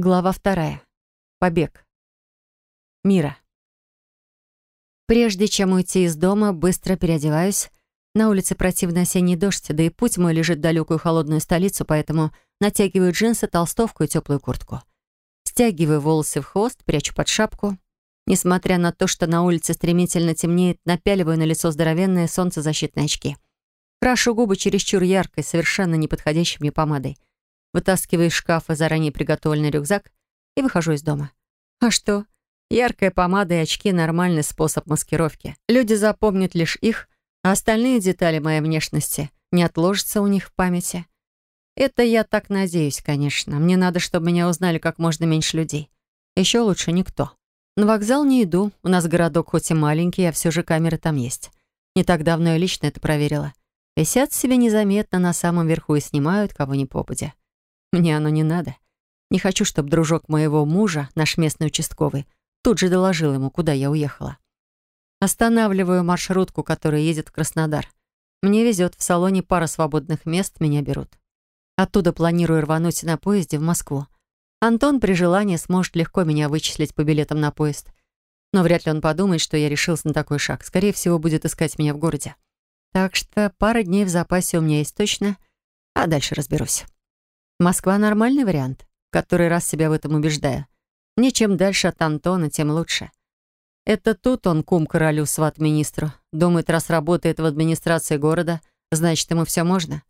Глава вторая. Побег. Мира. Прежде чем уйти из дома, быстро переодеваюсь. На улице противный осенний дождь, да и путь мой лежит в далекую холодную столицу, поэтому натягиваю джинсы, толстовку и теплую куртку. Стягиваю волосы в хвост, прячу под шапку. Несмотря на то, что на улице стремительно темнеет, напяливаю на лицо здоровенные солнцезащитные очки. Крашу губы чересчур яркой, совершенно неподходящей мне помадой — вытаскиваю из шкафа заранее приготовленный рюкзак и выхожу из дома. А что? Яркая помада и очки — нормальный способ маскировки. Люди запомнят лишь их, а остальные детали моей внешности не отложатся у них в памяти. Это я так надеюсь, конечно. Мне надо, чтобы меня узнали как можно меньше людей. Еще лучше никто. На вокзал не иду. У нас городок хоть и маленький, а все же камеры там есть. Не так давно я лично это проверила. Висят себе незаметно на самом верху и снимают кого ни попадя. Мне оно не надо. Не хочу, чтобы дружок моего мужа, наш местный участковый, тут же доложил ему, куда я уехала. Останавливаю маршрутку, которая едет в Краснодар. Мне везет, в салоне пара свободных мест, меня берут. Оттуда планирую рвануть на поезде в Москву. Антон при желании сможет легко меня вычислить по билетам на поезд. Но вряд ли он подумает, что я решился на такой шаг. Скорее всего, будет искать меня в городе. Так что пара дней в запасе у меня есть точно, а дальше разберусь. Москва — нормальный вариант, который раз себя в этом убеждаю. Мне чем дальше от Антона, тем лучше. Это тут он кум королю, сват министру. Думает, раз работает в администрации города, значит, ему все можно.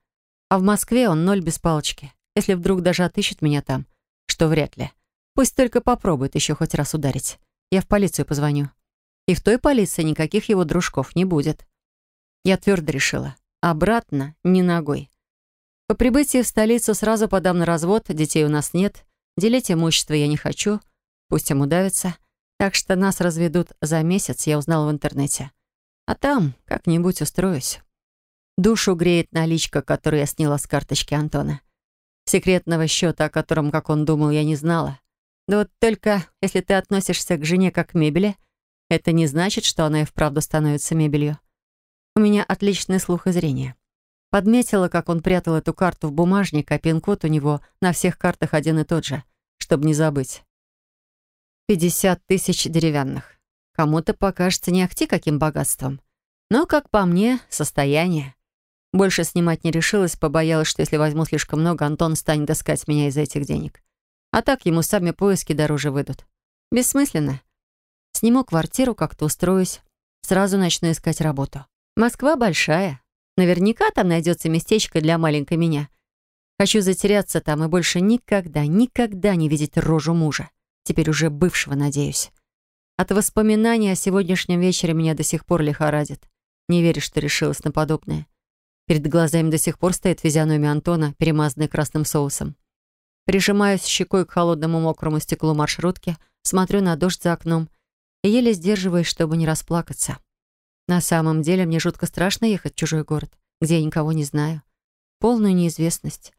А в Москве он ноль без палочки. Если вдруг даже отыщет меня там, что вряд ли. Пусть только попробует еще хоть раз ударить. Я в полицию позвоню. И в той полиции никаких его дружков не будет. Я твердо решила. Обратно ни ногой. По прибытии в столицу сразу подам на развод, детей у нас нет, делить имущество я не хочу, пусть ему давится. Так что нас разведут за месяц, я узнала в интернете. А там как-нибудь устроюсь. Душу греет наличка, которую я сняла с карточки Антона. Секретного счета, о котором, как он думал, я не знала. Да вот только если ты относишься к жене как к мебели, это не значит, что она и вправду становится мебелью. У меня отличный слух и зрение. Подметила, как он прятал эту карту в бумажник, а пин-код у него на всех картах один и тот же, чтобы не забыть. 50 тысяч деревянных. Кому-то покажется не ахти каким богатством. Но, как по мне, состояние. Больше снимать не решилась, побоялась, что если возьму слишком много, Антон станет искать меня из-за этих денег. А так ему сами поиски дороже выйдут. Бессмысленно. Сниму квартиру, как-то устроюсь. Сразу начну искать работу. Москва большая, Наверняка там найдется местечко для маленькой меня. Хочу затеряться там и больше никогда, никогда не видеть рожу мужа. Теперь уже бывшего, надеюсь. От воспоминаний о сегодняшнем вечере меня до сих пор лихорадит. Не верю, что решилась на подобное. Перед глазами до сих пор стоит физиономия Антона, перемазанная красным соусом. Прижимаюсь щекой к холодному мокрому стеклу маршрутки, смотрю на дождь за окном и еле сдерживаюсь, чтобы не расплакаться. На самом деле мне жутко страшно ехать в чужой город, где я никого не знаю. Полную неизвестность.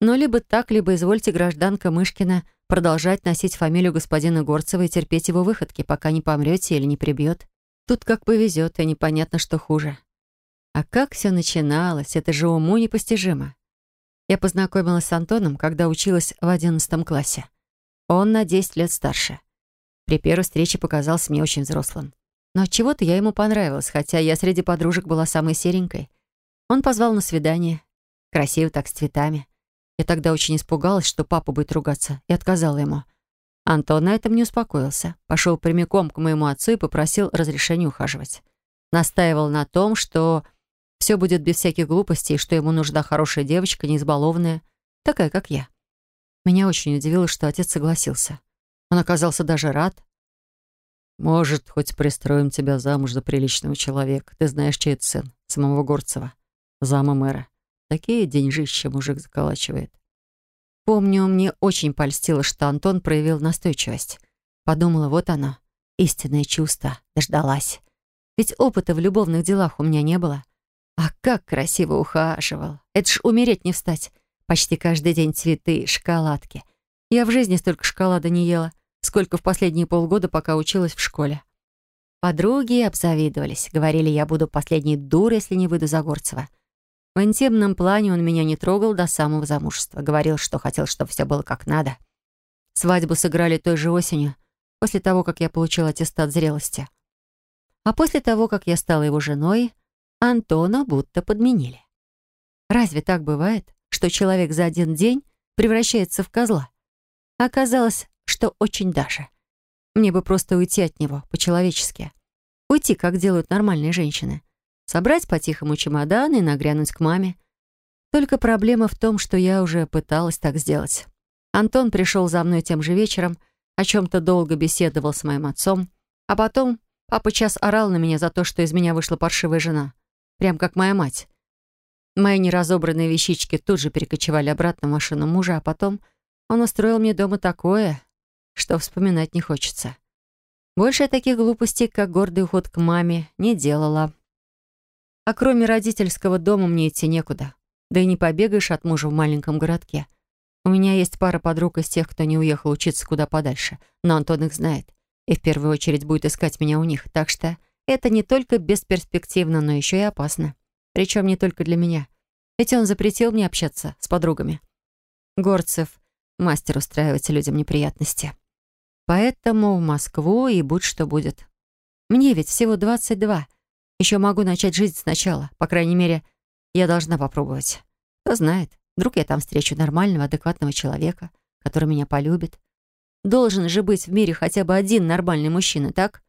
Но либо так, либо извольте, гражданка Мышкина, продолжать носить фамилию господина Горцева и терпеть его выходки, пока не помрете или не прибьет. Тут как повезет, и непонятно, что хуже. А как все начиналось, это же уму непостижимо. Я познакомилась с Антоном, когда училась в одиннадцатом классе. Он на 10 лет старше. При первой встрече показался мне очень взрослым. Но от чего то я ему понравилась, хотя я среди подружек была самой серенькой. Он позвал на свидание. Красиво так, с цветами. Я тогда очень испугалась, что папа будет ругаться, и отказала ему. Антон на этом не успокоился. Пошел прямиком к моему отцу и попросил разрешения ухаживать. Настаивал на том, что все будет без всяких глупостей, что ему нужна хорошая девочка, не избалованная, такая, как я. Меня очень удивило, что отец согласился. Он оказался даже рад, может, хоть пристроим тебя замуж за приличного человека. Ты знаешь, чей это сын? Самого Горцева. Зама мэра. Такие деньжища мужик заколачивает. Помню, мне очень польстило, что Антон проявил настойчивость. Подумала, вот оно, истинное чувство. Дождалась. Ведь опыта в любовных делах у меня не было. А как красиво ухаживал. Это ж умереть не встать. Почти каждый день цветы, шоколадки. Я в жизни столько шоколада не ела сколько в последние полгода, пока училась в школе. Подруги обзавидовались, говорили, я буду последней дурой, если не выйду за Горцева. В интимном плане он меня не трогал до самого замужества. Говорил, что хотел, чтобы все было как надо. Свадьбу сыграли той же осенью, после того, как я получила аттестат зрелости. А после того, как я стала его женой, Антона будто подменили. Разве так бывает, что человек за один день превращается в козла? Оказалось, что очень даже. Мне бы просто уйти от него, по-человечески. Уйти, как делают нормальные женщины. Собрать по-тихому чемоданы и нагрянуть к маме. Только проблема в том, что я уже пыталась так сделать. Антон пришел за мной тем же вечером, о чем-то долго беседовал с моим отцом, а потом папа час орал на меня за то, что из меня вышла паршивая жена. Прям как моя мать. Мои неразобранные вещички тут же перекочевали обратно в машину мужа, а потом он устроил мне дома такое, что вспоминать не хочется. Больше я таких глупостей, как гордый уход к маме, не делала. А кроме родительского дома мне идти некуда. Да и не побегаешь от мужа в маленьком городке — у меня есть пара подруг из тех, кто не уехал учиться куда подальше, но Антон их знает и в первую очередь будет искать меня у них, так что это не только бесперспективно, но еще и опасно. Причем не только для меня. Ведь он запретил мне общаться с подругами. Горцев — мастер устраивать людям неприятности. Поэтому в Москву и будь что будет. Мне ведь всего 22. Еще могу начать жизнь сначала. По крайней мере, я должна попробовать. Кто знает. Вдруг я там встречу нормального, адекватного человека, который меня полюбит. Должен же быть в мире хотя бы один нормальный мужчина, так?